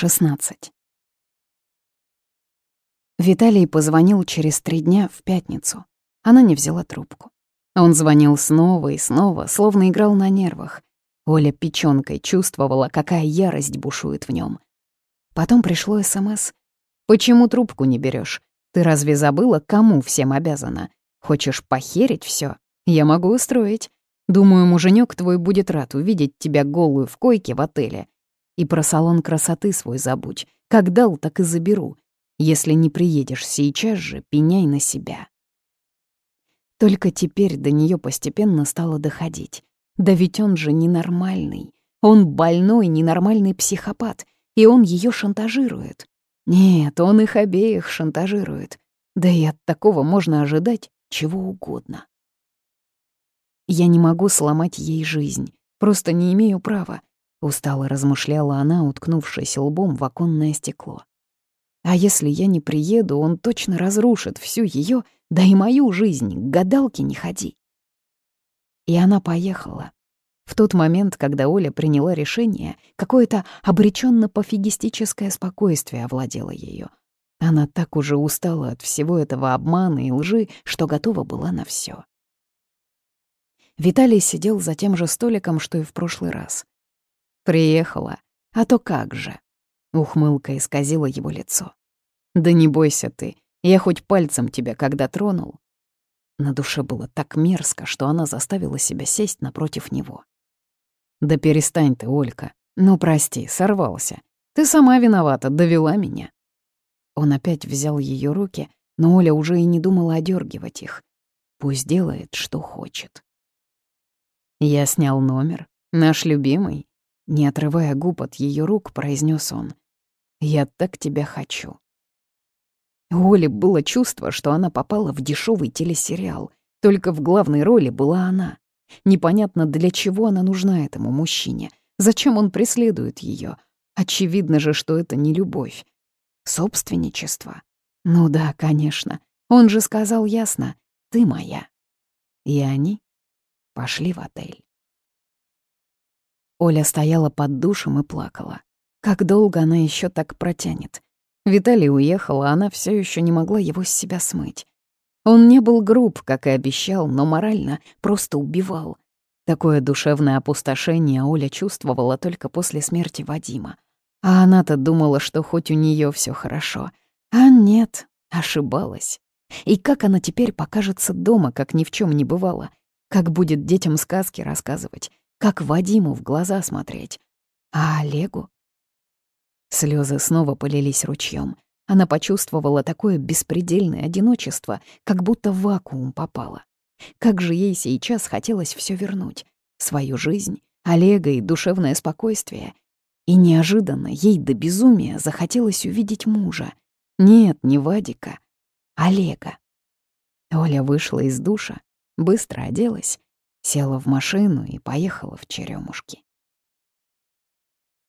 16. Виталий позвонил через три дня в пятницу. Она не взяла трубку. Он звонил снова и снова, словно играл на нервах. Оля печёнкой чувствовала, какая ярость бушует в нем. Потом пришло СМС. «Почему трубку не берешь? Ты разве забыла, кому всем обязана? Хочешь похерить все? Я могу устроить. Думаю, муженек твой будет рад увидеть тебя голую в койке в отеле. И про салон красоты свой забудь. Как дал, так и заберу. Если не приедешь сейчас же, пеняй на себя. Только теперь до нее постепенно стало доходить. Да ведь он же ненормальный. Он больной, ненормальный психопат, и он ее шантажирует. Нет, он их обеих шантажирует. Да и от такого можно ожидать чего угодно. Я не могу сломать ей жизнь, просто не имею права. Устало размышляла она, уткнувшись лбом в оконное стекло. А если я не приеду, он точно разрушит всю ее, да и мою жизнь, к гадалке не ходи. И она поехала. В тот момент, когда Оля приняла решение, какое-то обреченно пофигистическое спокойствие овладело ее. Она так уже устала от всего этого обмана и лжи, что готова была на все. Виталий сидел за тем же столиком, что и в прошлый раз. Приехала. А то как же? Ухмылка исказила его лицо. Да не бойся ты, я хоть пальцем тебя когда тронул. На душе было так мерзко, что она заставила себя сесть напротив него. Да перестань ты, Олька. Ну, прости, сорвался. Ты сама виновата, довела меня. Он опять взял ее руки, но Оля уже и не думала одергивать их. Пусть делает, что хочет. Я снял номер, наш любимый, не отрывая губ от ее рук, произнес он. «Я так тебя хочу». У Оли было чувство, что она попала в дешевый телесериал. Только в главной роли была она. Непонятно, для чего она нужна этому мужчине. Зачем он преследует ее? Очевидно же, что это не любовь. Собственничество. Ну да, конечно. Он же сказал ясно «ты моя». И они пошли в отель. Оля стояла под душем и плакала. Как долго она еще так протянет? Виталий уехал, а она все еще не могла его с себя смыть. Он не был груб, как и обещал, но морально просто убивал. Такое душевное опустошение Оля чувствовала только после смерти Вадима. А она-то думала, что хоть у нее все хорошо. А нет, ошибалась. И как она теперь покажется дома, как ни в чем не бывало? Как будет детям сказки рассказывать? Как Вадиму в глаза смотреть? А Олегу? Слезы снова полились ручьем. Она почувствовала такое беспредельное одиночество, как будто в вакуум попала. Как же ей сейчас хотелось все вернуть. Свою жизнь, Олега и душевное спокойствие. И неожиданно ей до безумия захотелось увидеть мужа. Нет, не Вадика, Олега. Оля вышла из душа, быстро оделась Села в машину и поехала в Черемушки.